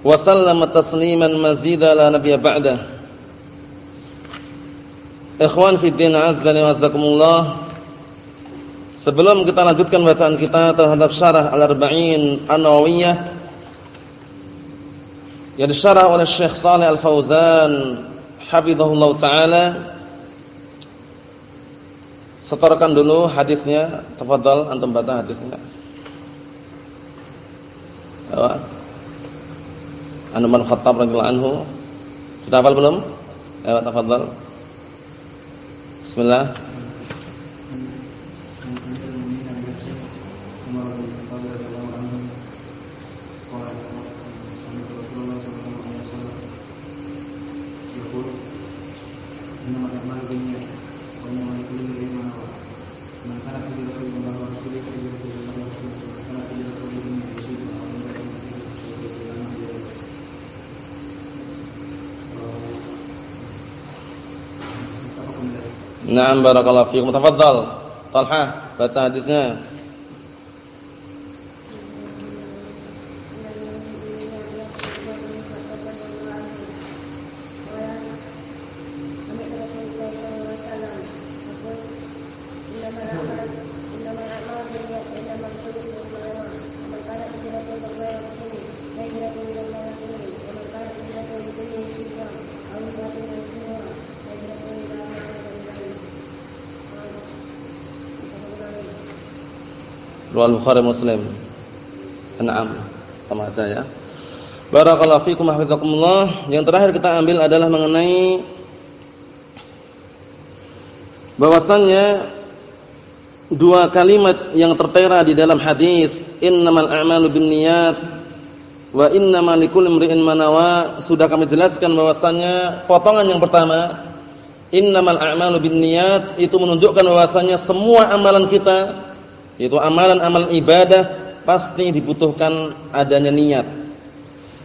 wa sallama tasliman mazida la nabiyya ba'da. Ikhwan fi din azza wa. Sebelum kita lanjutkan bacaan kita terhadap syarah Al-Arba'in An-Nawawiyah yang disyarah oleh Syekh Shalih Al-Fauzan hafizahullah taala. Setorkan dulu hadisnya, tafadhal antum baca hadisnya. Ya. An-Umar Khattab radhiyallahu anhu. Sudah hafal belum? Ayo tafadhal. Bismillah. Naam barakallahu fiikum. Tafadhal. Talha, baca hadisnya. Riwayat Bukhari Muslim. Naam, sama aja ya. Barakallahu fiikum hafizakumullah. Yang terakhir kita ambil adalah mengenai bahwasannya dua kalimat yang tertera di dalam hadis innamal a'malu binniyat wa innamal likulli imri'in ma sudah kami jelaskan bahwasannya potongan yang pertama innamal a'malu binniyat itu menunjukkan bahwasannya semua amalan kita yaitu amalan-amalan ibadah pasti dibutuhkan adanya niat.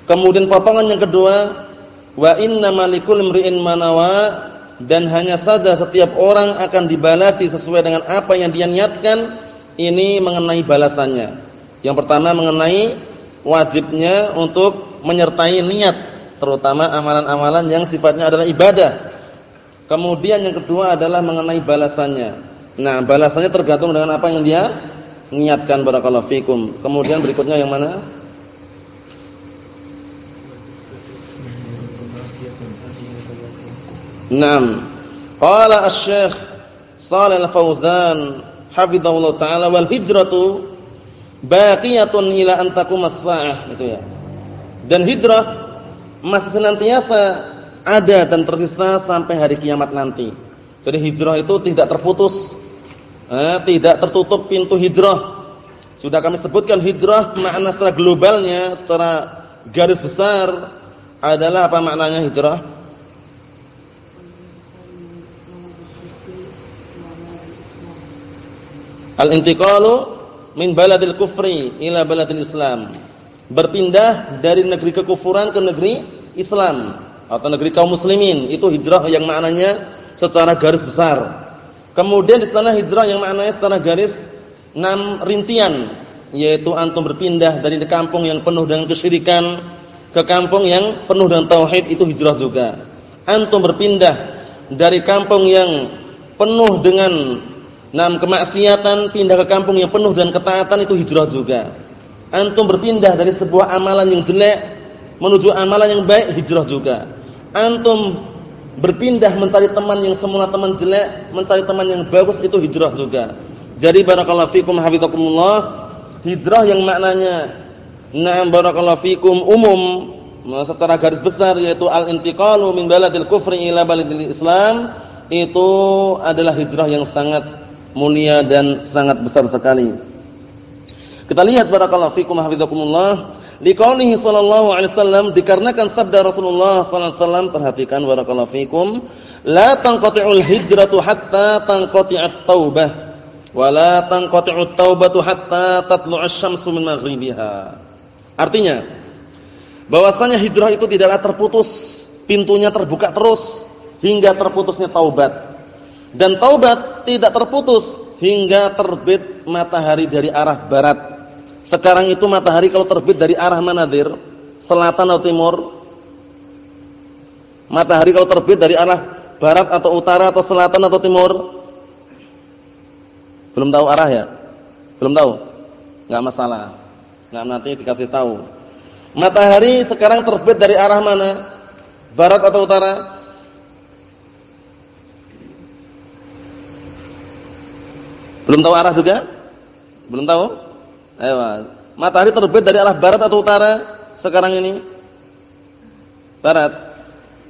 Kemudian potongan yang kedua, wa inna malikul imri'in manawa dan hanya saja setiap orang akan dibalasi sesuai dengan apa yang dia niatkan. Ini mengenai balasannya. Yang pertama mengenai wajibnya untuk menyertai niat, terutama amalan-amalan yang sifatnya adalah ibadah. Kemudian yang kedua adalah mengenai balasannya. Nah, balasannya tergantung dengan apa yang dia niatkan barakallahu fikum. Kemudian berikutnya yang mana? Naam. Qala Asy-Syaikh Shalih Al-Fauzan hafizahullah taala wal hijratu baqiyatun ila an taqumas saah itu ya. Dan hijrah masih senantiasa ada dan tersisa sampai hari kiamat nanti. Jadi hijrah itu tidak terputus, eh, tidak tertutup pintu hijrah. Sudah kami sebutkan hijrah makna secara globalnya, secara garis besar adalah apa maknanya hijrah? Al-intiqalu min baladil kufri ila baladil Islam. Berpindah dari negeri kekufuran ke negeri Islam atau negeri kaum muslimin. Itu hijrah yang maknanya secara garis besar. Kemudian di sana hijrah yang maknanya secara garis enam rincian, yaitu antum berpindah dari kampung yang penuh dengan kesyirikan ke kampung yang penuh dengan tauhid itu hijrah juga. Antum berpindah dari kampung yang penuh dengan enam kemaksiatan pindah ke kampung yang penuh dengan ketaatan itu hijrah juga. Antum berpindah dari sebuah amalan yang jelek menuju amalan yang baik hijrah juga. Antum berpindah mencari teman yang semula teman jelek, mencari teman yang bagus itu hijrah juga. Jadi barakallahu fikum hafizakumullah, hijrah yang maknanya na'am barakallahu fikum umum secara garis besar yaitu al-intiqalu min baladil kufri ila baladil Islam itu adalah hijrah yang sangat mulia dan sangat besar sekali. Kita lihat barakallahu fikum hafizakumullah, Liqaulihi sallallahu alaihi wasallam dikarenakan sabda Rasulullah sallallahu alaihi wasallam perhatikan barakallahu fikum la tanqati'ul hijratu hatta tanqati'at taubah wa la tanqati'ut taubatu hatta tatlu'asy syamsu min maghribiha. Artinya bahwasanya hijrah itu tidaklah terputus, pintunya terbuka terus hingga terputusnya taubat. Dan taubat tidak terputus hingga terbit matahari dari arah barat. Sekarang itu matahari kalau terbit dari arah mana, Dir? Selatan atau timur? Matahari kalau terbit dari arah barat atau utara atau selatan atau timur? Belum tahu arah ya? Belum tahu? Enggak masalah. Enggak nanti dikasih tahu. Matahari sekarang terbit dari arah mana? Barat atau utara? Belum tahu arah juga? Belum tahu? Ayo. Matahari terbit dari arah barat atau utara sekarang ini? Barat.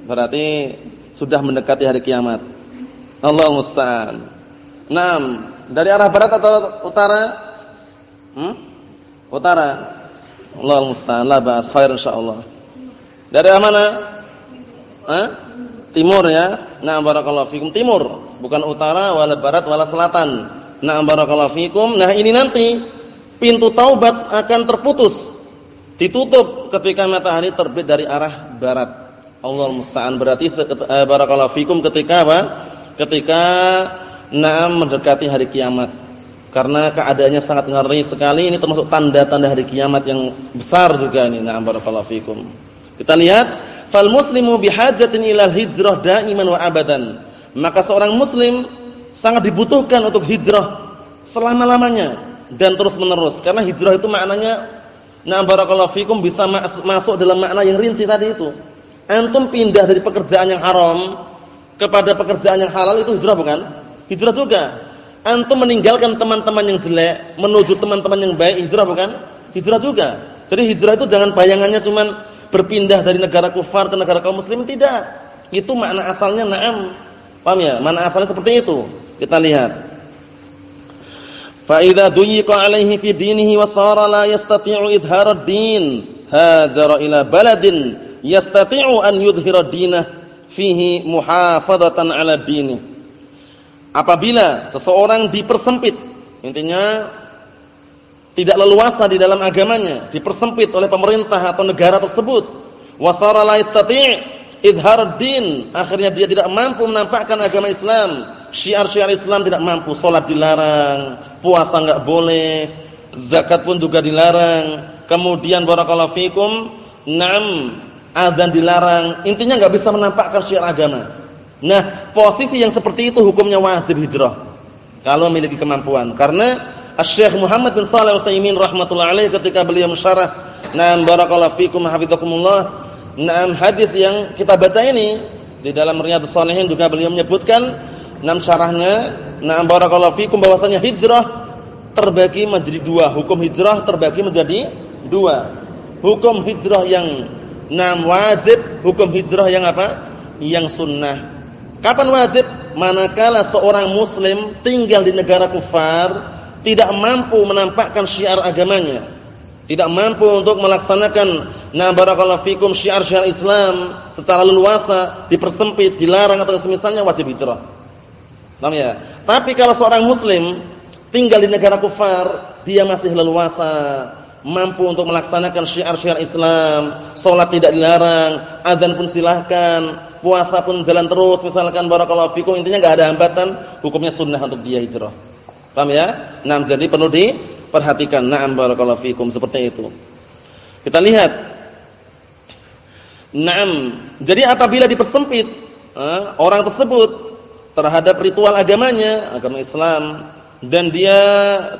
Berarti sudah mendekati hari kiamat. Allah musta'an. Naam, dari arah barat atau utara? Hmm? Utara. Allah musta'an. La ba'as khair insyaallah. Dari arah mana? Hah? Timur ya. Nah, barakallahu fikum timur, bukan utara wala barat wala selatan. Nah, barakallahu fikum. Nah, ini nanti pintu taubat akan terputus. Ditutup ketika matahari terbit dari arah barat. Allah musta'an berarti eh, barakallahu fikum ketika apa? Ketika naam mendekati hari kiamat. Karena keadaannya sangat ngeri sekali ini termasuk tanda-tanda hari kiamat yang besar juga ini. Naam barakallahu fikum. Kita lihat fal muslimu bihajatin ilal hijrah daiman wa abadan. Maka seorang muslim sangat dibutuhkan untuk hijrah selama-lamanya dan terus-menerus. Karena hijrah itu maknanya Nah barakallahu fikum bisa masuk dalam makna yang rinci tadi itu antum pindah dari pekerjaan yang haram kepada pekerjaan yang halal itu hijrah bukan? Hijrah juga. Antum meninggalkan teman-teman yang jelek menuju teman-teman yang baik hijrah bukan? Hijrah juga. Jadi hijrah itu jangan bayangannya cuman berpindah dari negara kufar ke negara kaum muslim tidak. Itu makna asalnya na'am. Paham ya? Makna asalnya seperti itu. Kita lihat. Fa idza duyiqa 'alaihi fi dinihi wa sara la yastati'u idhar ad-din hajara ila baladin yastati'u an yudhhira dinah fihi muhafadzatan 'ala dini. Apabila seseorang dipersempit, intinya tidak leluasa di dalam agamanya, dipersempit oleh pemerintah atau negara tersebut, yastati' idhar din, akhirnya dia tidak mampu menampakkan agama Islam, syiar-syiar Islam tidak mampu, salat dilarang, puasa enggak boleh, zakat pun juga dilarang. Kemudian barakallahu fikum, na'am azan dilarang, intinya nggak bisa menampakkan syiar agama. Nah, posisi yang seperti itu hukumnya wajib hijrah kalau memiliki kemampuan. Karena Asy-Syaikh Muhammad bin Shalih Al-Utsaimin rahimatullah alaihi ketika beliau mensyarah Naam barakallahu fikum hafizakumullah, naam hadis yang kita baca ini di dalam Riyadhus Shalihin juga beliau menyebutkan naam syarahnya, naam barakallahu fikum bahwasanya hijrah terbagi menjadi dua, hukum hijrah terbagi menjadi dua. Hukum hijrah yang Nam wajib hukum hijrah yang apa? Yang sunnah. Kapan wajib? Manakala seorang muslim tinggal di negara kufar, tidak mampu menampakkan syiar agamanya, tidak mampu untuk melaksanakan na barakallahu fikum syiar-syiar Islam secara leluasa, dipersempit, dilarang atau semisalnya wajib hijrah. Paham ya? Tapi kalau seorang muslim tinggal di negara kufar, dia masih leluasa mampu untuk melaksanakan syiar-syiar Islam, salat tidak dilarang, azan pun silahkan, puasa pun jalan terus, misalkan barakallahu fikum, intinya enggak ada hambatan, hukumnya sunnah untuk dia hijrah. Paham ya? Nah, jadi perlu diperhatikan. Na'am barakallahu fikum seperti itu. Kita lihat. Naam. Jadi apabila dipersempit eh, orang tersebut terhadap ritual agamanya, agama Islam, dan dia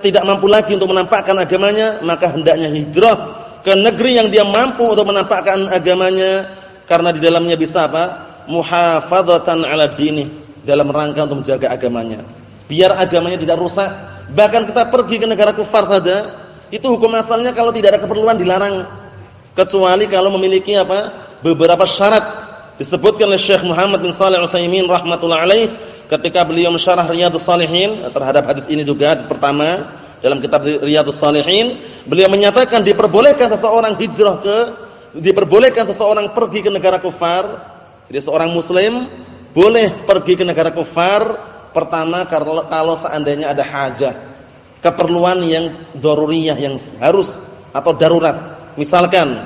tidak mampu lagi untuk menampakkan agamanya, maka hendaknya hijrah ke negeri yang dia mampu untuk menampakkan agamanya karena di dalamnya bisa apa? muhafadzatan 'ala dini, dalam rangka untuk menjaga agamanya. Biar agamanya tidak rusak. Bahkan kita pergi ke negara kufar saja, itu hukum asalnya kalau tidak ada keperluan dilarang kecuali kalau memiliki apa? beberapa syarat disebutkan oleh Syekh Muhammad bin Shalih Al-Utsaimin rahimatullah alaih ketika beliau mensyarah Riyadhus Shalihin terhadap hadis ini juga hadis pertama dalam kitab Riyadhus Shalihin, beliau menyatakan diperbolehkan seseorang hijrah ke diperbolehkan seseorang pergi ke negara kufar. Jadi seorang muslim boleh pergi ke negara kufar pertama kalau, kalau seandainya ada hajah, keperluan yang daruriyah yang harus atau darurat. Misalkan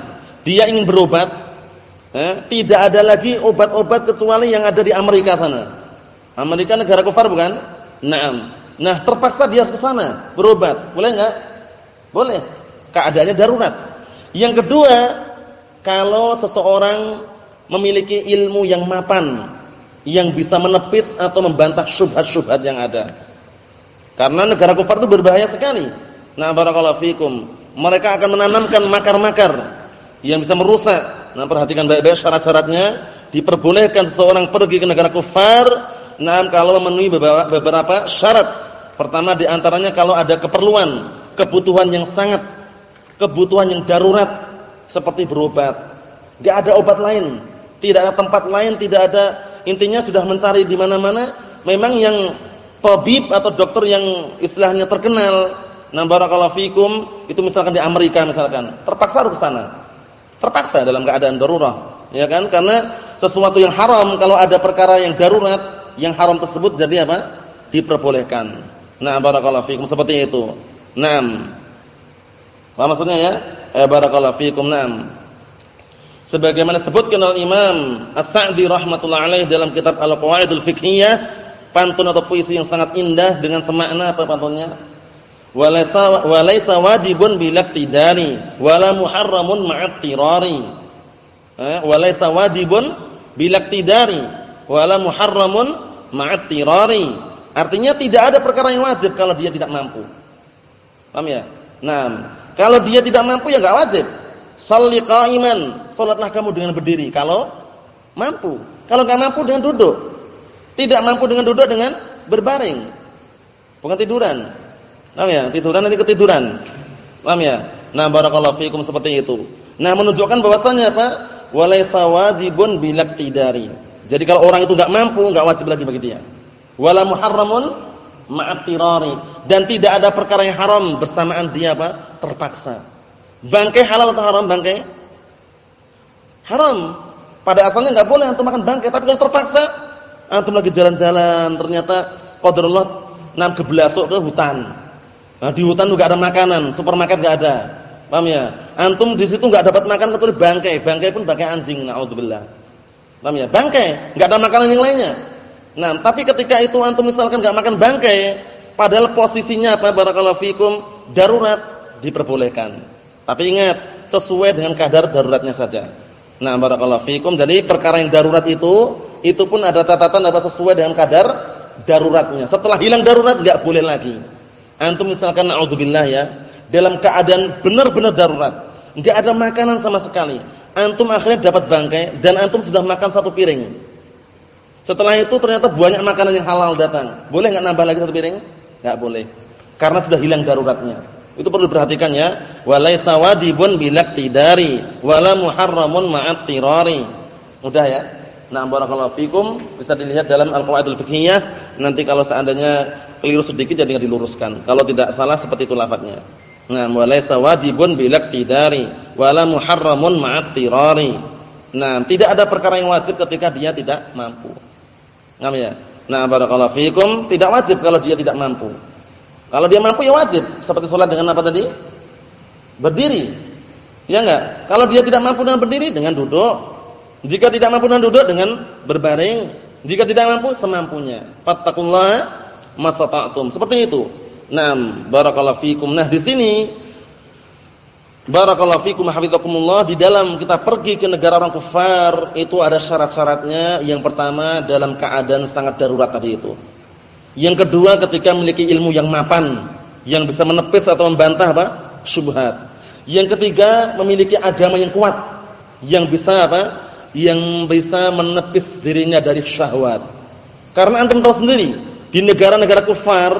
dia ingin berobat, eh, tidak ada lagi obat-obat kecuali yang ada di Amerika sana. Amerika negara kufar bukan? Naam. Nah, terpaksa dia ke sana berobat. Boleh enggak? Boleh. Keadaannya darurat. Yang kedua, kalau seseorang memiliki ilmu yang mapan, yang bisa menepis atau membantah syubhat-syubhat yang ada. Karena negara kufar itu berbahaya sekali. Nah, barakallahu fikum. Mereka akan menanamkan makar-makar yang bisa merusak. Nah, perhatikan baik-baik syarat-syaratnya. Diperbolehkan seseorang pergi ke negara kufar, nah kalau memenuhi beberapa, syarat. Pertama di antaranya kalau ada keperluan, kebutuhan yang sangat kebutuhan yang darurat seperti berobat. Tidak ada obat lain, tidak ada tempat lain, tidak ada intinya sudah mencari di mana-mana, memang yang tabib atau dokter yang istilahnya terkenal, nah barakallahu fikum, itu misalkan di Amerika misalkan, terpaksa harus ke sana. Terpaksa dalam keadaan darurat, ya kan? Karena sesuatu yang haram kalau ada perkara yang darurat, yang haram tersebut jadi apa? diperbolehkan. Nah, barakallahu fikum seperti itu. Naam. Apa maksudnya ya? Eh barakallahu fikum. Naam sebagaimana sebutkan oleh Imam As-Sa'di rahimatullah alaih dalam kitab Al-Qawaidul Fiqhiyah pantun atau puisi yang sangat indah dengan semakna apa pantunnya walaysa wajibun bilaktidari wala muharramun ma'attirari eh, walaysa wajibun bilaktidari wala muharramun ma'attirari artinya tidak ada perkara yang wajib kalau dia tidak mampu. Paham ya? Nah kalau dia tidak mampu ya enggak wajib. Salli qa'iman, salatlah kamu dengan berdiri. Kalau mampu. Kalau enggak mampu dengan duduk. Tidak mampu dengan duduk dengan berbaring. Bukan tiduran. Paham ya? Tiduran nanti ketiduran. Paham ya? Nah, barakallahu fikum seperti itu. Nah, menunjukkan bahwasannya apa? Walaysa wajibun bilaktidari. Jadi kalau orang itu enggak mampu, enggak wajib lagi bagi dia. Wala muharramun ma'attirari. Dan tidak ada perkara yang haram bersamaan dia apa? Terpaksa. Bangkai halal atau haram bangkai? Haram. Pada asalnya enggak boleh antum makan bangkai, tapi kalau terpaksa antum lagi jalan-jalan ternyata qadarullah nam kebelasuk ke hutan. Nah, di hutan juga ada makanan, supermarket enggak ada. Paham ya? Antum di situ enggak dapat makan kecuali bangkai. Bangkai pun bangkai anjing, naudzubillah. Paham ya? Bangkai, enggak ada makanan yang lainnya. Nah, tapi ketika itu antum misalkan enggak makan bangkai, padahal posisinya apa barakallahu fikum darurat diperbolehkan. Tapi ingat, sesuai dengan kadar daruratnya saja. Nah, barakallahu fikum. Jadi perkara yang darurat itu itu pun ada catatan apa sesuai dengan kadar daruratnya. Setelah hilang darurat enggak boleh lagi. Antum misalkan naudzubillah ya, dalam keadaan benar-benar darurat, enggak ada makanan sama sekali. Antum akhirnya dapat bangkai dan antum sudah makan satu piring. Setelah itu ternyata banyak makanan yang halal datang. Boleh enggak nambah lagi satu piring? Enggak boleh. Karena sudah hilang daruratnya. Itu perlu diperhatikan ya. Walaisa wajibun bilaktidari wala muharramun ma'attirari. Mudah ya? Nah, barakallahu fikum bisa dilihat dalam Al-Qawaidul Fiqhiyah. Nanti kalau seandainya keliru sedikit jadi enggak diluruskan. Kalau tidak salah seperti itu lafadznya. Nah, walaisa wajibun bilaktidari wala muharramun ma'attirari. Nah, tidak ada perkara yang wajib ketika dia tidak mampu. Ngam ya? Nah, barakallahu fikum tidak wajib kalau dia tidak mampu. Kalau dia mampu ya wajib. Seperti sholat dengan apa tadi? Berdiri. Ya enggak? Kalau dia tidak mampu dengan berdiri, dengan duduk. Jika tidak mampu dengan duduk, dengan berbaring. Jika tidak mampu, semampunya. Fattakullaha masata'tum. Seperti itu. Naam, barakallahu fikum. Nah, di sini barakallahu fikum hafizakumullah di dalam kita pergi ke negara orang kafir itu ada syarat-syaratnya. Yang pertama dalam keadaan sangat darurat tadi itu. Yang kedua ketika memiliki ilmu yang mapan, yang bisa menepis atau membantah apa? syubhat. Yang ketiga memiliki agama yang kuat, yang bisa apa? Yang bisa menepis dirinya dari syahwat. Karena antum tahu sendiri, di negara-negara kufar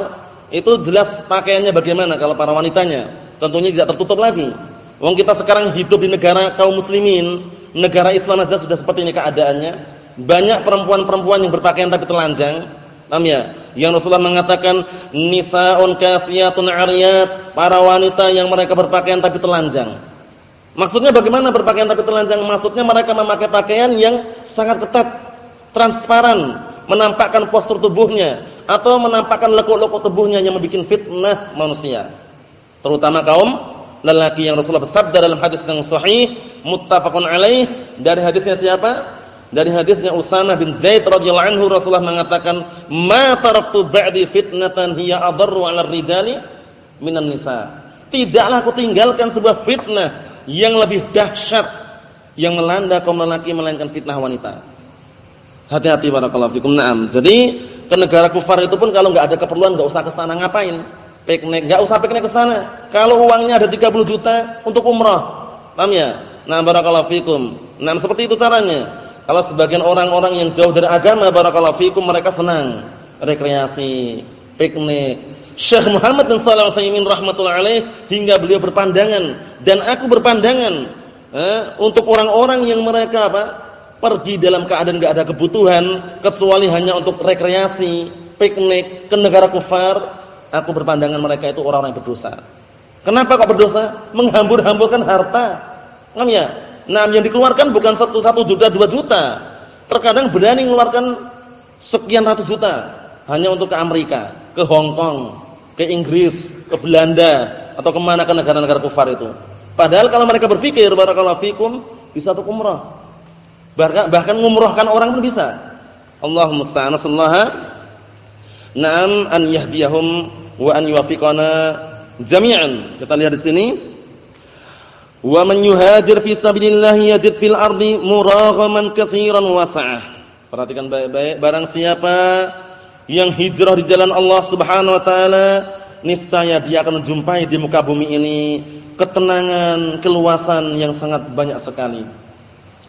itu jelas pakaiannya bagaimana kalau para wanitanya? Tentunya tidak tertutup lagi. Wong kita sekarang hidup di negara kaum muslimin, negara Islam saja sudah seperti ini keadaannya. Banyak perempuan-perempuan yang berpakaian tapi telanjang. Paham ya? yang Rasulullah mengatakan nisaun kasiyatun ariyat, para wanita yang mereka berpakaian tapi telanjang. Maksudnya bagaimana berpakaian tapi telanjang? Maksudnya mereka memakai pakaian yang sangat ketat, transparan, menampakkan postur tubuhnya atau menampakkan lekuk-lekuk tubuhnya yang membuat fitnah manusia. Terutama kaum lelaki yang Rasulullah bersabda dalam hadis yang sahih muttafaqun alaih dari hadisnya siapa? Dari hadisnya Usamah bin Zaid radhiyallahu anhu Rasulullah mengatakan, "Ma taraktu ba'di fitnatan hiya adarru 'ala rijali minan nisa." Tidaklah aku tinggalkan sebuah fitnah yang lebih dahsyat yang melanda kaum lelaki melainkan fitnah wanita. Hati-hati barakallahu fikum. Naam. Jadi, ke negara kufar itu pun kalau enggak ada keperluan enggak usah ke sana ngapain? Piknik, enggak usah piknik ke sana. Kalau uangnya ada 30 juta untuk umrah. Paham ya? Nah, barakallahu fikum. Nah, seperti itu caranya. Kalau sebagian orang-orang yang jauh dari agama barakallahu fikum mereka senang rekreasi, piknik. Syekh Muhammad bin Shalih Al-Utsaimin rahimatullah hingga beliau berpandangan dan aku berpandangan eh, untuk orang-orang yang mereka apa? Pergi dalam keadaan enggak ada kebutuhan kecuali hanya untuk rekreasi, piknik ke negara kufar, aku berpandangan mereka itu orang-orang yang berdosa. Kenapa kok berdosa? Menghambur-hamburkan harta. Paham ya? Nah, yang dikeluarkan bukan satu satu juta, dua juta. Terkadang berani mengeluarkan sekian ratus juta hanya untuk ke Amerika, ke Hong Kong, ke Inggris, ke Belanda atau ke mana ke negara-negara kufar itu. Padahal kalau mereka berpikir barakallahu fikum bisa untuk umrah. Bahkan bahkan ngumrahkan orang pun bisa. Allah musta'an sallaha na'am an yahdiyahum wa an yuwaffiqana jami'an. Kita lihat di sini Wa man yuhajir fi sabilillah yajid fil ardi muraghaman katsiran wasa'ah. Perhatikan baik-baik barang siapa yang hijrah di jalan Allah Subhanahu wa taala, niscaya dia akan menjumpai di muka bumi ini ketenangan, keluasan yang sangat banyak sekali.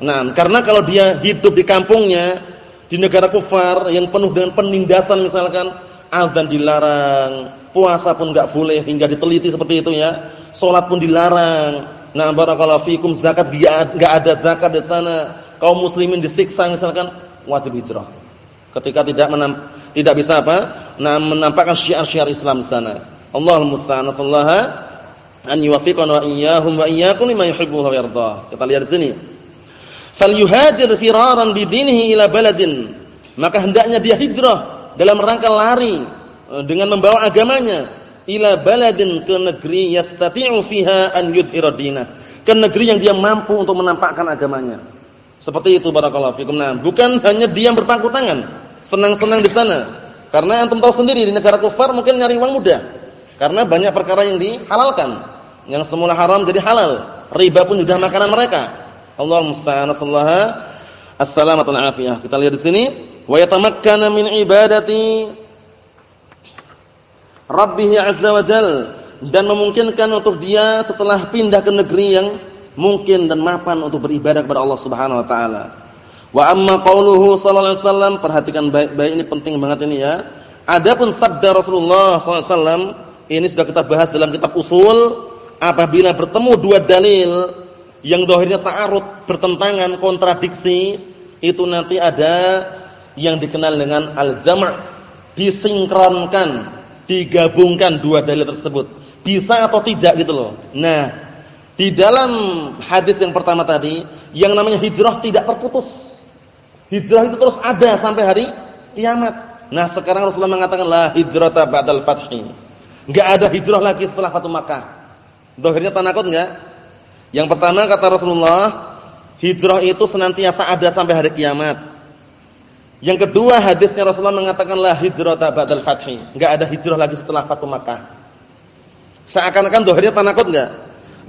Nah, karena kalau dia hidup di kampungnya di negara kufar yang penuh dengan penindasan misalkan azan dilarang, puasa pun enggak boleh hingga diteliti seperti itu ya. Salat pun dilarang, Nah, barakallahu fikum zakat enggak ada zakat di sana. Kaum muslimin disiksa misalkan wajib hijrah. Ketika tidak menam, tidak bisa apa? Nah, menampakkan syiar-syiar Islam di sana. Allahul musta'an sallaha an yuwaffiqana wa iyyahum wa iyyakum lima yuhibbu wa yarda. Kita lihat di sini. Falyuhajir firaran bidinihi ila baladin. Maka hendaknya dia hijrah dalam rangka lari eh, dengan membawa agamanya ila baladin ke negeri yastati'u fiha an yudhhira dinah. Ke negeri yang dia mampu untuk menampakkan agamanya. Seperti itu barakallahu fikum. Nah bukan hanya dia berpangku tangan senang-senang di sana. Karena antum tahu sendiri di negara kufar mungkin nyari uang mudah. Karena banyak perkara yang dihalalkan. Yang semula haram jadi halal. Riba pun sudah makanan mereka Allah musta'an sallallahu assalamatu afiyah kita lihat di sini wa yatamakkana min ibadati Rabbih azza wa jal dan memungkinkan untuk dia setelah pindah ke negeri yang mungkin dan mapan untuk beribadah kepada Allah Subhanahu wa taala. Wa amma qauluhu sallallahu alaihi wasallam perhatikan baik-baik ini penting banget ini ya. Adapun sabda Rasulullah sallallahu alaihi wasallam ini sudah kita bahas dalam kitab usul apabila bertemu dua dalil yang dohirnya ta'arud bertentangan kontradiksi itu nanti ada yang dikenal dengan al-jam' disinkronkan digabungkan dua dalil tersebut. Bisa atau tidak gitu loh. Nah, di dalam hadis yang pertama tadi, yang namanya hijrah tidak terputus. Hijrah itu terus ada sampai hari kiamat. Nah, sekarang Rasulullah mengatakan la hijrata ba'dal fathi. Enggak ada hijrah lagi setelah Fatu Makkah. Dohirnya tanakut enggak? Yang pertama kata Rasulullah, hijrah itu senantiasa ada sampai hari kiamat. Yang kedua hadisnya Rasulullah mengatakan la hijrata ba'dal fathi. Enggak ada hijrah lagi setelah Fatu Makkah. Seakan-akan dohirnya tanakut enggak?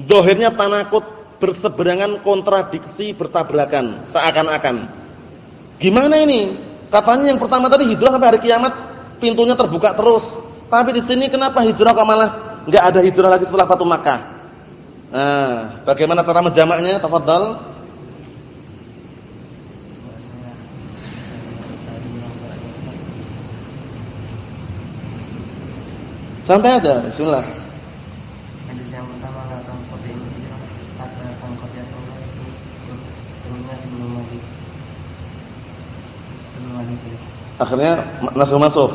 Dohirnya tanakut berseberangan kontradiksi bertabrakan seakan-akan. Gimana ini? Katanya yang pertama tadi hijrah sampai hari kiamat pintunya terbuka terus. Tapi di sini kenapa hijrah kok malah enggak ada hijrah lagi setelah Fatu Makkah? Nah, bagaimana cara menjamaknya? Tafadhal. Sampai ada, bismillah. Hadis yang pertama kata kopi kata kopi atau itu turunnya sebelum hadis sebelum hadis Akhirnya masuk masuk.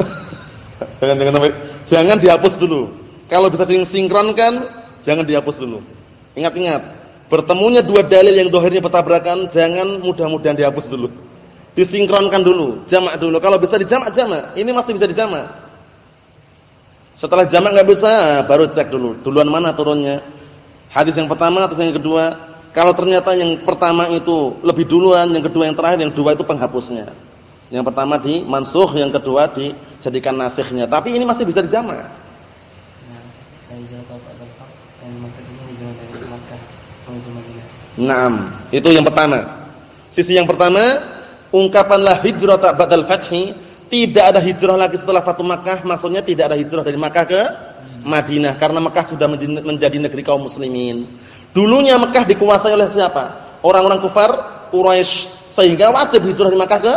jangan jangan jangan dihapus dulu. Kalau bisa sinkronkan, jangan dihapus dulu. Ingat-ingat, bertemunya dua dalil yang dohirnya bertabrakan, jangan mudah-mudahan dihapus dulu. Disinkronkan dulu, jamak dulu. Kalau bisa dijamak jamak. Ini masih bisa dijamak. Setelah jamak nggak bisa, baru cek dulu. Duluan mana turunnya? Hadis yang pertama atau yang kedua? Kalau ternyata yang pertama itu lebih duluan, yang kedua yang terakhir, yang kedua itu penghapusnya. Yang pertama di mansuh, yang kedua dijadikan nasikhnya. Tapi ini masih bisa dijamak. Naam, itu yang pertama. Sisi yang pertama, ungkapanlah hijrah ba'dal fathi, tidak ada hijrah lagi setelah Fatu Makkah, maksudnya tidak ada hijrah dari Makkah ke Madinah karena Makkah sudah menjadi negeri kaum muslimin. Dulunya Makkah dikuasai oleh siapa? Orang-orang kufar Quraisy, sehingga wajib hijrah dari Makkah ke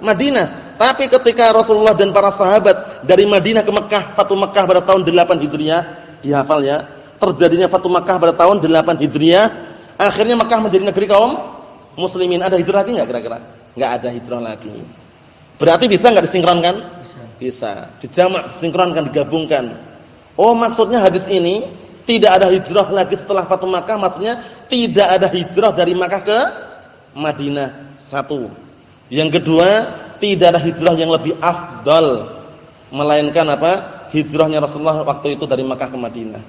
Madinah. Tapi ketika Rasulullah dan para sahabat dari Madinah ke Makkah, Fatu Makkah pada tahun 8 Hijriah, dihafal ya. Terjadinya Fatu Makkah pada tahun 8 Hijriah, Akhirnya Mekah menjadi negeri kaum muslimin. Ada hijrah lagi enggak kira-kira? Enggak ada hijrah lagi. Berarti bisa enggak disinkronkan? Bisa. Bisa. Dijamak, disinkronkan, digabungkan. Oh, maksudnya hadis ini tidak ada hijrah lagi setelah Fatu Makkah, maksudnya tidak ada hijrah dari Makkah ke Madinah. Satu. Yang kedua, tidak ada hijrah yang lebih afdal melainkan apa? Hijrahnya Rasulullah waktu itu dari Makkah ke Madinah.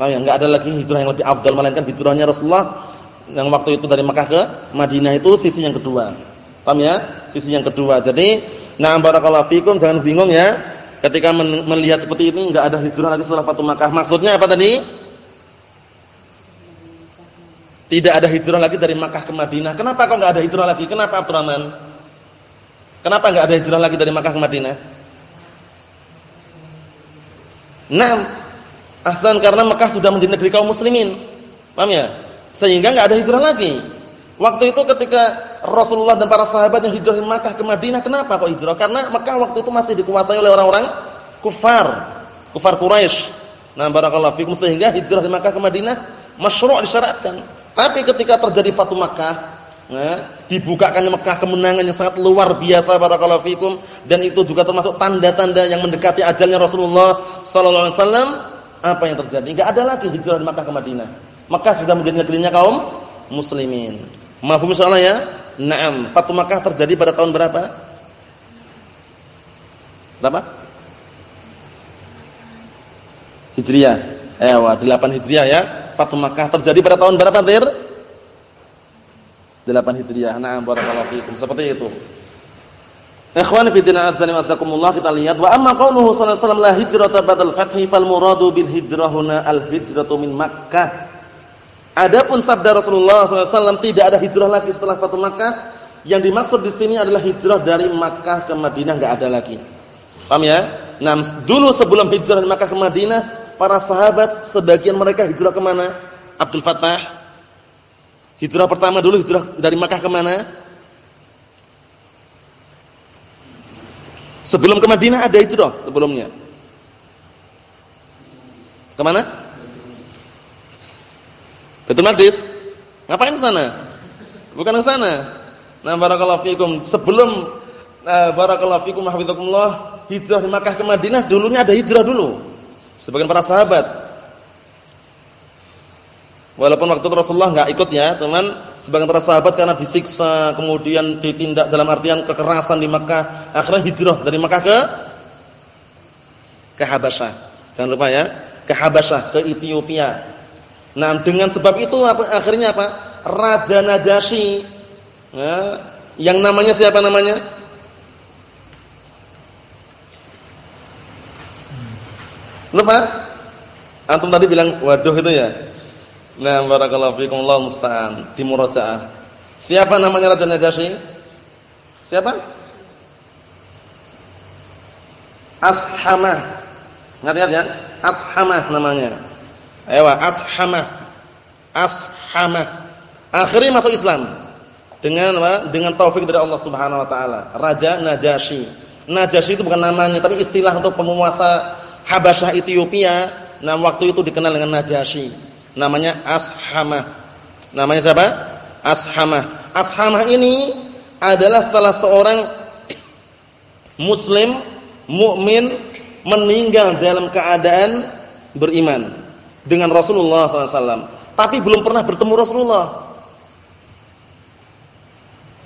Nah, yang enggak ada lagi hijrah yang lebih afdal melainkan hijrahnya Rasulullah yang waktu itu dari Makkah ke Madinah itu sisi yang kedua. Paham ya? Sisi yang kedua. Jadi, nah barakallahu fikum jangan bingung ya ketika melihat seperti ini enggak ada hijrah lagi setelah Fatu Makkah. Maksudnya apa tadi? Tidak ada hijrah lagi dari Makkah ke Madinah. Kenapa kok enggak ada hijrah lagi? Kenapa Abdurrahman? Kenapa enggak ada hijrah lagi dari Makkah ke Madinah? Nah, Ahsan karena Mekah sudah menjadi negeri kaum muslimin. Paham ya? Sehingga enggak ada hijrah lagi. Waktu itu ketika Rasulullah dan para sahabat yang hijrah dari Makkah ke Madinah, kenapa kok hijrah? Karena Mekah waktu itu masih dikuasai oleh orang-orang kufar, kufar Quraisy. Nah, barakallahu fikum sehingga hijrah dari Makkah ke Madinah masyru' disyaratkan. Tapi ketika terjadi Fatu Makkah, nah, dibukakannya Mekah kemenangan yang sangat luar biasa barakallahu fikum dan itu juga termasuk tanda-tanda yang mendekati ajalnya Rasulullah sallallahu alaihi wasallam apa yang terjadi? Enggak ada lagi hijrah dari Makkah ke Madinah. Makkah sudah menjadi negerinya kaum muslimin. Mafhum insyaallah ya? Naam. Fatu Makkah terjadi pada tahun berapa? Berapa? Hijriah. Eh, wah, 8 Hijriah ya. Fatu Makkah terjadi pada tahun berapa, Tir? 8 Hijriah. Naam, barakallahu fiikum. Seperti itu. Ikhwan fi din azani wasakumullah kita lihat wa amma qauluhu sallallahu alaihi wasallam la hijrata ba'dal fathi fal muradu bil hijrahuna al hijratu min Makkah. Adapun sabda Rasulullah SAW tidak ada hijrah lagi setelah Fatu Makkah. Yang dimaksud di sini adalah hijrah dari Makkah ke Madinah enggak ada lagi. Paham ya? Nah, dulu sebelum hijrah dari Makkah ke Madinah, para sahabat sebagian mereka hijrah ke mana? Abdul Fattah. Hijrah pertama dulu hijrah dari Makkah ke mana? Sebelum ke Madinah ada hijrah sebelumnya. Ke mana? Betul Madis. Ngapain ke sana? Bukan ke sana. Nah, barakallahu fikum. Sebelum uh, barakallahu fikum hafizakumullah hijrah di Makkah ke Madinah dulunya ada hijrah dulu. Sebagian para sahabat Walaupun waktu Rasulullah enggak ikut ya, cuman sebagian para sahabat karena disiksa, kemudian ditindak dalam artian kekerasan di Makkah, akhirnya hijrah dari Makkah ke ke Habasyah. Jangan lupa ya, ke Habasyah, ke Ethiopia. Nah, dengan sebab itu apa akhirnya apa? Raja Najasyi ya, yang namanya siapa namanya? Lupa? Antum tadi bilang waduh itu ya. Nah, barakallahu fiikum Allah musta'an di. Siapa namanya Raja Najasyi? Siapa? Ashamah. Ingat-ingat ya? Ashamah namanya. Ayo, Ashamah. Ashamah. Akhirnya masuk Islam. Dengan apa? Dengan taufik dari Allah Subhanahu wa taala. Raja Najasyi. Najasyi itu bukan namanya, tapi istilah untuk penguasa Habasyah Ethiopia. Nah, waktu itu dikenal dengan Najasyi namanya Ashamah. Namanya siapa? Ashamah. Ashamah ini adalah salah seorang muslim mukmin meninggal dalam keadaan beriman dengan Rasulullah SAW, tapi belum pernah bertemu Rasulullah.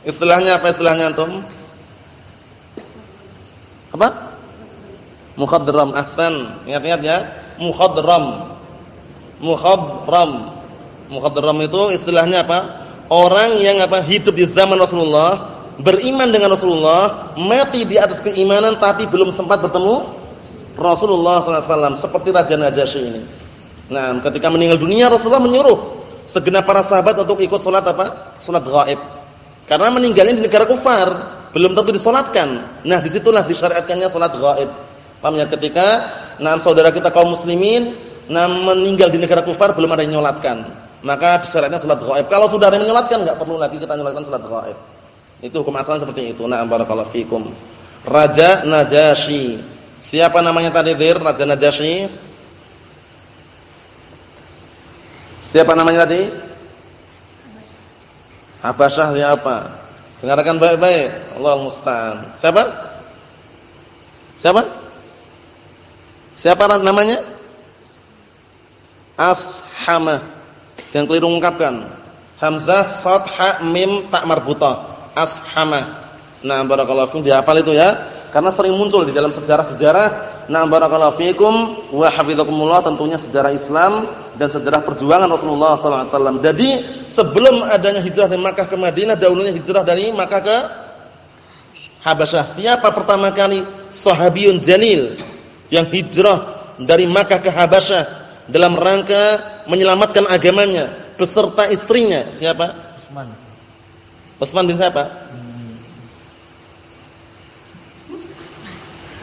Istilahnya apa istilahnya antum? Apa? Mukhadram ahsan. Ingat-ingat ya. Mukhadram. Mukhadram. Mukhadram itu istilahnya apa? Orang yang apa? Hidup di zaman Rasulullah beriman dengan Rasulullah, mati di atas keimanan tapi belum sempat bertemu Rasulullah SAW seperti Raja Najasyi ini. Nah, ketika meninggal dunia Rasulullah menyuruh segenap para sahabat untuk ikut sholat apa? Sholat gaib. Karena meninggalnya di negara kufar, belum tentu disolatkan. Nah, di situlah disyariatkannya sholat gaib. Paham ya? Ketika enam saudara kita kaum muslimin nah meninggal di negara kufar belum ada yang nyolatkan, maka disyariatkan sholat gaib. Kalau sudah ada yang nyolatkan, nggak perlu lagi kita nyolatkan sholat gaib. Itu hukum asal seperti itu. Na'am barakallahu fikum. Raja Najasyi. Siapa namanya tadi Dir? Raja Najasyi? Siapa namanya tadi? Habasyah ya apa? Dengarkan baik-baik. Allah musta'an. Siapa? Siapa? Siapa namanya? Ashama. Jangan keliru mengungkapkan. Hamzah, sad, ha, mim, tak marbutah ashama. Nah, barakallahu fikum dihafal itu ya. Karena sering muncul di dalam sejarah-sejarah. Nah, barakallahu fikum wa hafizakumullah tentunya sejarah Islam dan sejarah perjuangan Rasulullah SAW. Jadi, sebelum adanya hijrah dari Makkah ke Madinah, dahulunya hijrah dari Makkah ke Habasyah. Siapa pertama kali sahabiyun jalil yang hijrah dari Makkah ke Habasyah dalam rangka menyelamatkan agamanya beserta istrinya? Siapa? Utsman. Utsman bin siapa?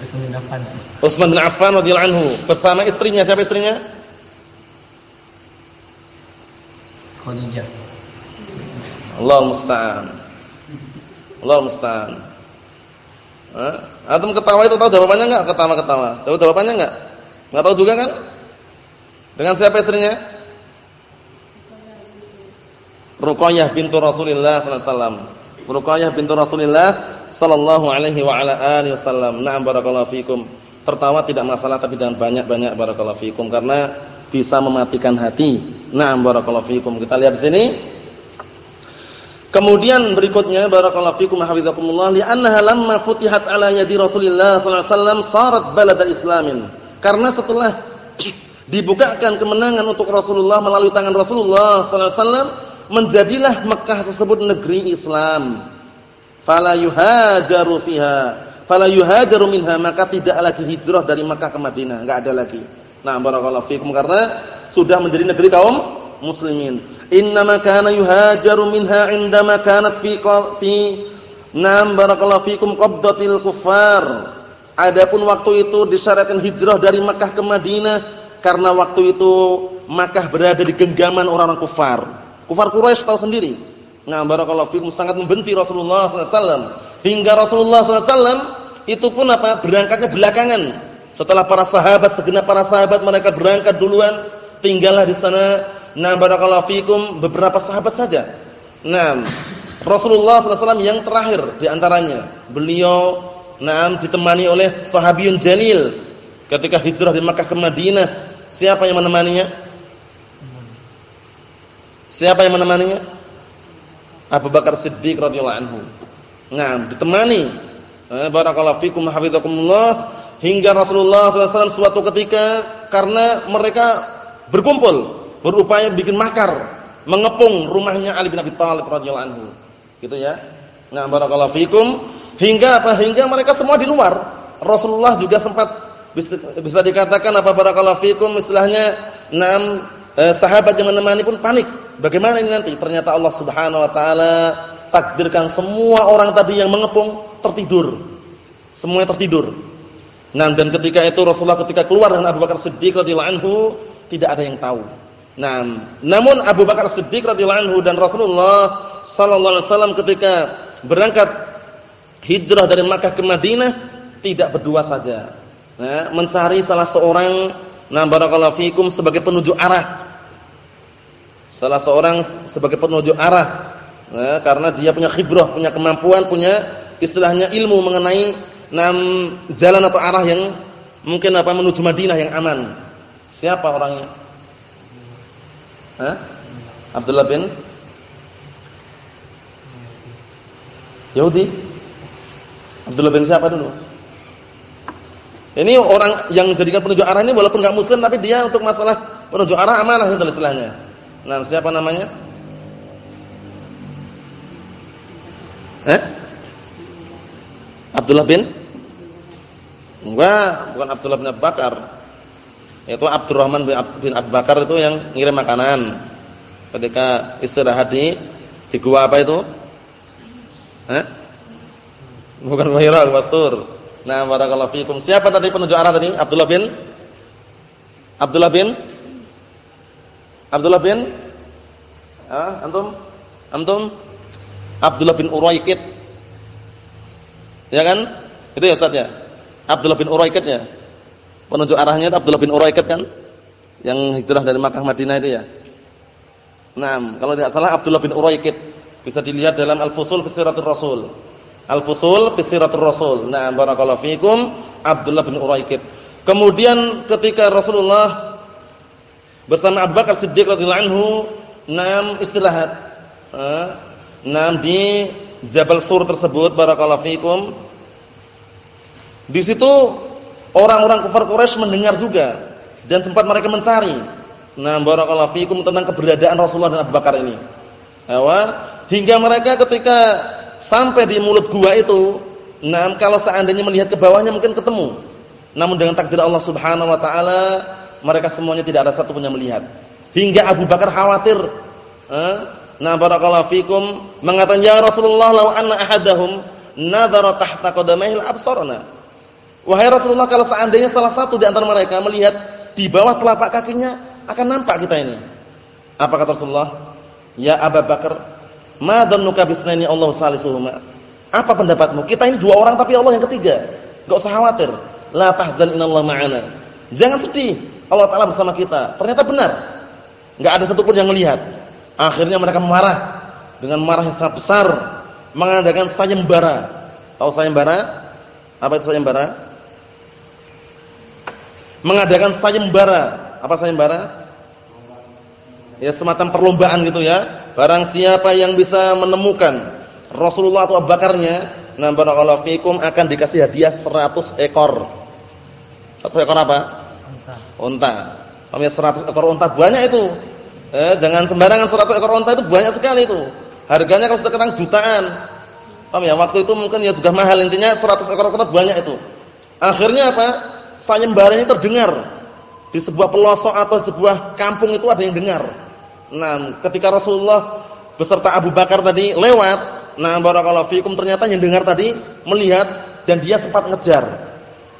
Utsman bin Affan. Utsman bin Affan radhiyallahu anhu bersama istrinya siapa istrinya? Khadijah. Allah musta'an. Allah musta'an. Hah? Antum ketawa itu tahu jawabannya enggak? Ketawa-ketawa. Tahu jawabannya enggak? Enggak tahu juga kan? Dengan siapa istrinya? Ruqayyah bintu Rasulullah sallallahu alaihi wasallam. Ruqayyah bintu Rasulullah sallallahu alaihi wa ala alihi wasallam. Na'am barakallahu fikum. Tertawa tidak masalah tapi jangan banyak-banyak barakallahu fikum karena bisa mematikan hati. Na'am barakallahu fikum. Kita lihat di sini. Kemudian berikutnya barakallahu fikum hafizakumullah li'annaha lamma futihat ala yadi Rasulillah sallallahu alaihi wasallam sarat balad islamin Karena setelah dibukakan kemenangan untuk Rasulullah melalui tangan Rasulullah sallallahu alaihi wasallam menjadilah Mekah tersebut negeri Islam. Fala yuhajaru fiha, fala yuhajaru minha, maka tidak lagi hijrah dari Mekah ke Madinah, enggak ada lagi. Nah, barakallahu fikum karena sudah menjadi negeri kaum muslimin. Innama kana yuhajaru minha indama kanat fi fi Naam barakallahu fikum qabdatil kuffar. Adapun waktu itu disyariatkan hijrah dari Makkah ke Madinah karena waktu itu Makkah berada di genggaman orang-orang kufar. Kufar Quraisy tahu sendiri. Nah, barakallahu fikum sangat membenci Rasulullah SAW. Hingga Rasulullah SAW itu pun apa? Berangkatnya belakangan. Setelah para sahabat, segenap para sahabat mereka berangkat duluan, tinggallah di sana. Nah, barakallahu fikum beberapa sahabat saja. Nah, Rasulullah SAW yang terakhir di antaranya. Beliau nah ditemani oleh sahabiyun jalil ketika hijrah di Makkah ke Madinah. Siapa yang menemaninya? Siapa yang menemaninya? Abu Bakar Siddiq radhiyallahu anhu. Nah, ditemani. Eh, barakallahu fikum hafizakumullah hingga Rasulullah SAW suatu ketika karena mereka berkumpul berupaya bikin makar mengepung rumahnya Ali bin Abi Thalib radhiyallahu anhu. Gitu ya. Nah, barakallahu fikum hingga apa? Hingga mereka semua di luar. Rasulullah juga sempat bisa, dikatakan apa barakallahu fikum istilahnya enam eh, sahabat yang menemani pun panik Bagaimana ini nanti? Ternyata Allah Subhanahu wa taala takdirkan semua orang tadi yang mengepung tertidur. Semuanya tertidur. Nah, dan ketika itu Rasulullah ketika keluar dengan Abu Bakar Siddiq radhiyallahu anhu, tidak ada yang tahu. Nah, namun Abu Bakar Siddiq radhiyallahu anhu dan Rasulullah sallallahu alaihi wasallam ketika berangkat hijrah dari Makkah ke Madinah tidak berdua saja. Nah, mencari salah seorang nah barakallahu fikum sebagai penunjuk arah salah seorang sebagai penunjuk arah nah, karena dia punya khibrah, punya kemampuan, punya istilahnya ilmu mengenai enam jalan atau arah yang mungkin apa menuju Madinah yang aman. Siapa orangnya? Hah? Abdullah bin Yahudi. Abdullah bin siapa dulu? Ini orang yang jadikan penunjuk arah ini walaupun enggak muslim tapi dia untuk masalah penunjuk arah amanah itu istilahnya. Nah, siapa namanya? Eh? Abdullah bin Enggak, bukan Abdullah bin Abu Bakar. Itu Abdurrahman bin, bin Abu Bakar itu yang ngirim makanan. Ketika istirahat di di gua apa itu? Eh? Bukan Wahira Wastur. Nah, barakallahu fikum. Siapa tadi penunjuk arah tadi? Abdullah bin Abdullah bin Abdullah bin Ah, antum? Antum? Abdullah bin Uraikid. Ya kan? Itu ya Ustaz ya. Abdullah bin Uraikid ya. Penunjuk arahnya itu Abdullah bin Uraikid kan? Yang hijrah dari Makkah Madinah itu ya. Nah, kalau tidak salah Abdullah bin Uraikid bisa dilihat dalam Al-Fusul fi Siratul Rasul. Al-Fusul fi Rasul. Nah, barakallahu fikum Abdullah bin Uraikid. Kemudian ketika Rasulullah bersama Abu Bakar Siddiq radhiyallahu anhu nam istirahat. Nam di Jabal Sur tersebut barakallahu fikum. Di situ orang-orang kafir Quraisy mendengar juga dan sempat mereka mencari. Nah, barakallahu fikum tentang keberadaan Rasulullah dan Abu Bakar ini. Ewa, hingga mereka ketika sampai di mulut gua itu, nah kalau seandainya melihat ke bawahnya mungkin ketemu. Namun dengan takdir Allah Subhanahu wa taala, mereka semuanya tidak ada satu pun yang melihat. Hingga Abu Bakar khawatir. Eh? Nah, barakallahu fikum mengatakan ya Rasulullah law anna ahadahum nadhara tahta qadamaihi absarna. Wahai Rasulullah kalau seandainya salah satu di antara mereka melihat di bawah telapak kakinya akan nampak kita ini. Apa kata Rasulullah? Ya Abu Bakar, ma dhannuka bisnaini Allah salisuhuma? Apa pendapatmu? Kita ini dua orang tapi Allah yang ketiga. Enggak usah khawatir. La tahzan innallaha ma'ana. Jangan sedih. Allah taala bersama kita. Ternyata benar. Enggak ada satupun yang melihat. Akhirnya mereka marah dengan marah yang sangat besar, mengadakan sayembara. Tahu sayembara? Apa itu sayembara? Mengadakan sayembara. Apa sayembara? Ya semacam perlombaan gitu ya. Barang siapa yang bisa menemukan Rasulullah atau Abu Bakarnya, nah barakallahu fikum akan dikasih hadiah 100 ekor. 100 ekor apa? Unta. Unta. Pamnya 100 ekor unta banyak itu. Eh, jangan sembarangan 100 ekor unta itu banyak sekali itu. Harganya kalau sekarang jutaan. Paham ya? Waktu itu mungkin ya juga mahal intinya 100 ekor unta banyak itu. Akhirnya apa? Sayembara ini terdengar di sebuah pelosok atau sebuah kampung itu ada yang dengar. Nah, ketika Rasulullah beserta Abu Bakar tadi lewat, nah barakallahu fikum ternyata yang dengar tadi melihat dan dia sempat ngejar.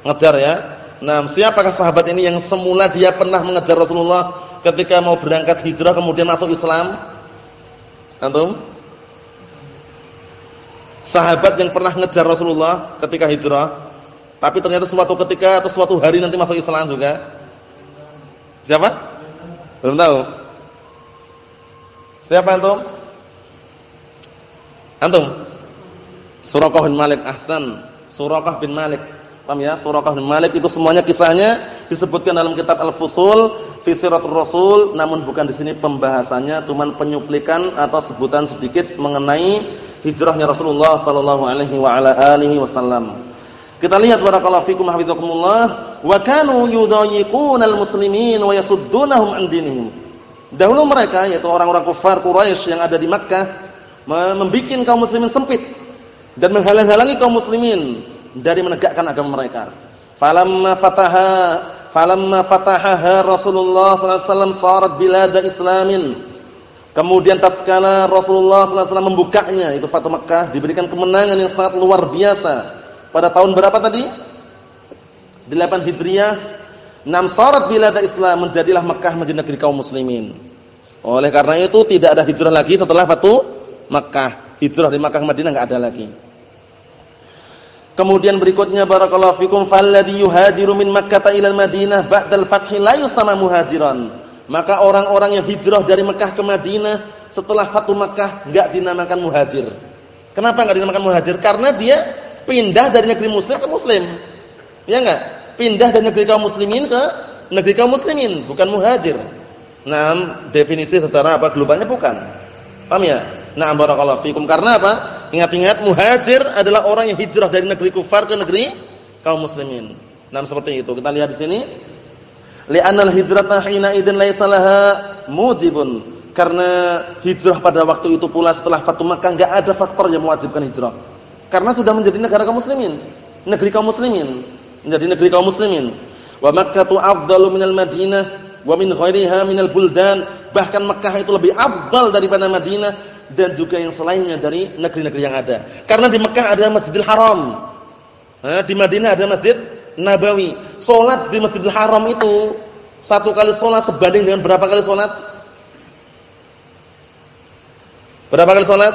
Ngejar ya. Nah, siapakah sahabat ini yang semula dia pernah mengejar Rasulullah ketika mau berangkat hijrah kemudian masuk Islam? Antum? Sahabat yang pernah ngejar Rasulullah ketika hijrah, tapi ternyata suatu ketika atau suatu hari nanti masuk Islam juga. Siapa? Belum tahu. Siapa antum? Antum? Surakah bin Malik Ahsan. Surakah bin Malik. Paham ya? Surakah bin Malik itu semuanya kisahnya disebutkan dalam kitab Al-Fusul fi Siratul Rasul, namun bukan di sini pembahasannya, cuman penyuplikan atau sebutan sedikit mengenai hijrahnya Rasulullah sallallahu alaihi wa ala alihi wasallam. Kita lihat barakallahu fikum hafizakumullah wa kanu yudayiqunal muslimin wa yasuddunahum an dinihim. Dahulu mereka yaitu orang-orang kafir Quraisy yang ada di Makkah membuat kaum muslimin sempit dan menghalang-halangi kaum muslimin dari menegakkan agama mereka. Falamma fataha falamma fatahaha Rasulullah sallallahu alaihi wasallam sarat bilad islamin. Kemudian tatkala Rasulullah sallallahu alaihi wasallam membukanya itu Fatu Makkah diberikan kemenangan yang sangat luar biasa. Pada tahun berapa tadi? 8 Hijriah Nam sarat bilad Islam menjadilah Mekah menjadi negeri kaum muslimin. Oleh karena itu tidak ada hijrah lagi setelah Fatu Mekah. Hijrah di Mekah Madinah enggak ada lagi. Kemudian berikutnya barakallahu fikum falladhi yuhajiru min Makkah ila Madinah ba'dal fathi la yusama muhajiran. Maka orang-orang yang hijrah dari Mekah ke Madinah setelah Fatu Mekah enggak dinamakan muhajir. Kenapa enggak dinamakan muhajir? Karena dia pindah dari negeri muslim ke muslim. Ya enggak? Pindah dari negeri kaum muslimin ke negeri kaum muslimin, bukan muhajir. Nah, definisi secara apa globalnya bukan. Paham ya? Nah, barakallahu fikum. Karena apa? Ingat-ingat muhajir adalah orang yang hijrah dari negeri kufar ke negeri kaum muslimin. Nah, seperti itu. Kita lihat di sini. Li'anal hijrata hina idzin laisa laha mujibun. Karena hijrah pada waktu itu pula setelah Fatu Makkah enggak ada faktor yang mewajibkan hijrah. Karena sudah menjadi negara kaum muslimin, negeri kaum muslimin, menjadi negeri kaum muslimin. Wa Makkah tu afdalu minal Madinah wa min ghairiha minal buldan. Bahkan Mekah itu lebih afdal daripada Madinah dan juga yang selainnya dari negeri-negeri yang ada. Karena di Mekah ada Masjidil Haram. di Madinah ada Masjid Nabawi. Salat di Masjidil Haram itu satu kali salat sebanding dengan berapa kali salat? Berapa kali salat?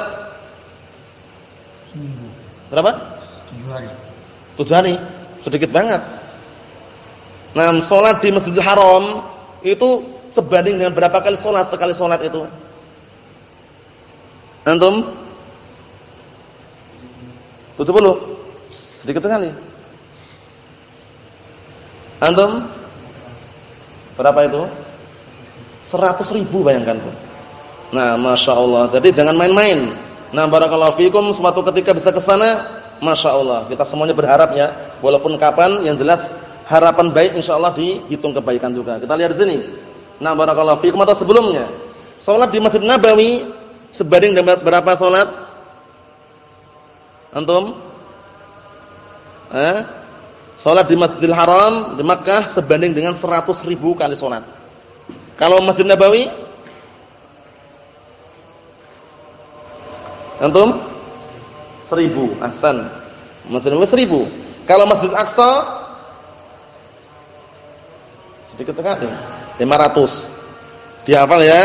Berapa? Tujuh hari. Tujuh hari. Sedikit banget. Nah, salat di Masjidil Haram itu sebanding dengan berapa kali salat sekali salat itu? Antum? 70. Sedikit sekali. Antum? Berapa itu? 100 ribu bayangkan. Nah, Masya Allah. Jadi jangan main-main. Nah, barakallahu fikum suatu ketika bisa ke sana, Masya Allah. Kita semuanya berharap ya. Walaupun kapan, yang jelas harapan baik insya Allah dihitung kebaikan juga. Kita lihat di sini. Nah, barakallahu fikum atau sebelumnya. Salat di Masjid Nabawi sebanding dengan berapa salat? Antum? Eh? Salat di Masjidil Haram di Makkah sebanding dengan 100 ribu kali salat. Kalau Masjid Nabawi Antum? 1000. Ahsan. Masjid Nabawi 1000. Kalau Masjid Aqsa sedikit sekali. 500. Dihafal ya.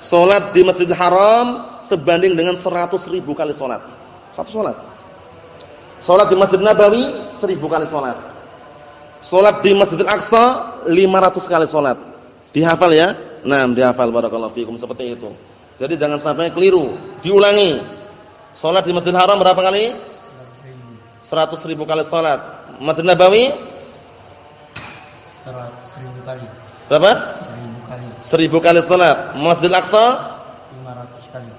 Salat di Masjidil Haram sebanding dengan 100 ribu kali salat. Satu salat. Salat di Masjid Nabawi 1000 kali salat. Salat di Masjidil Aqsa 500 kali salat. Dihafal ya? Nah, dihafal barakallahu fikum seperti itu. Jadi jangan sampai keliru. Diulangi. Salat di Masjidil Haram berapa kali? 100 ribu kali salat. Masjid Nabawi? 100 ribu kali. Berapa? 1000 kali. 1000 kali salat. Masjidil Aqsa? 500 kali.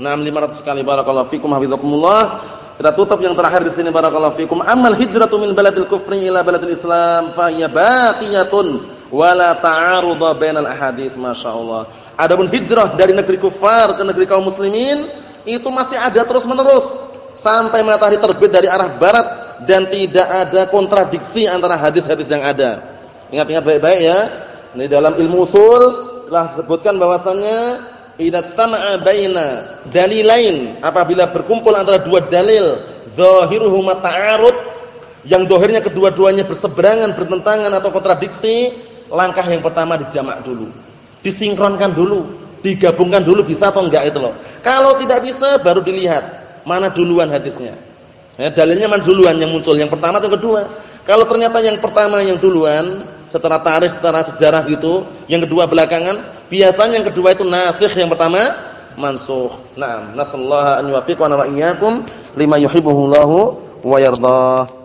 Nah, 500 kali barakallahu fikum hafizakumullah. Kita tutup yang terakhir di sini barakallahu fikum. Amal hijratu min baladil kufri ila baladil Islam fa hiya baqiyatun wa la ta'arudha bainal ahadits masyaallah. Adapun hijrah dari negeri kufar ke negeri kaum muslimin itu masih ada terus-menerus sampai matahari terbit dari arah barat dan tidak ada kontradiksi antara hadis-hadis yang ada. Ingat-ingat baik-baik ya. Ini dalam ilmu usul telah disebutkan bahwasannya idza istama'a baina dalilain apabila berkumpul antara dua dalil zahiruhuma ta'arud yang dohirnya kedua-duanya berseberangan, bertentangan atau kontradiksi, langkah yang pertama dijamak dulu. Disinkronkan dulu, digabungkan dulu bisa atau enggak itu loh. Kalau tidak bisa baru dilihat mana duluan hadisnya. Ya, dalilnya mana duluan yang muncul, yang pertama atau kedua. Kalau ternyata yang pertama yang duluan secara tarikh, secara sejarah gitu, yang kedua belakangan, biasanya yang kedua itu nasikh, yang pertama mansukh. Naam, nasallahu an yuwaffiqana wa iyyakum lima yuhibbuhu wa yardah.